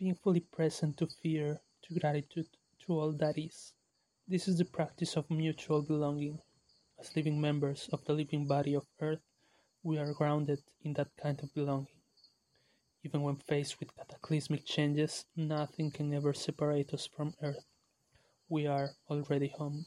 being fully present to fear, to gratitude, to all that is. This is the practice of mutual belonging. As living members of the living body of Earth, we are grounded in that kind of belonging. Even when faced with cataclysmic changes, nothing can ever separate us from Earth. We are already home.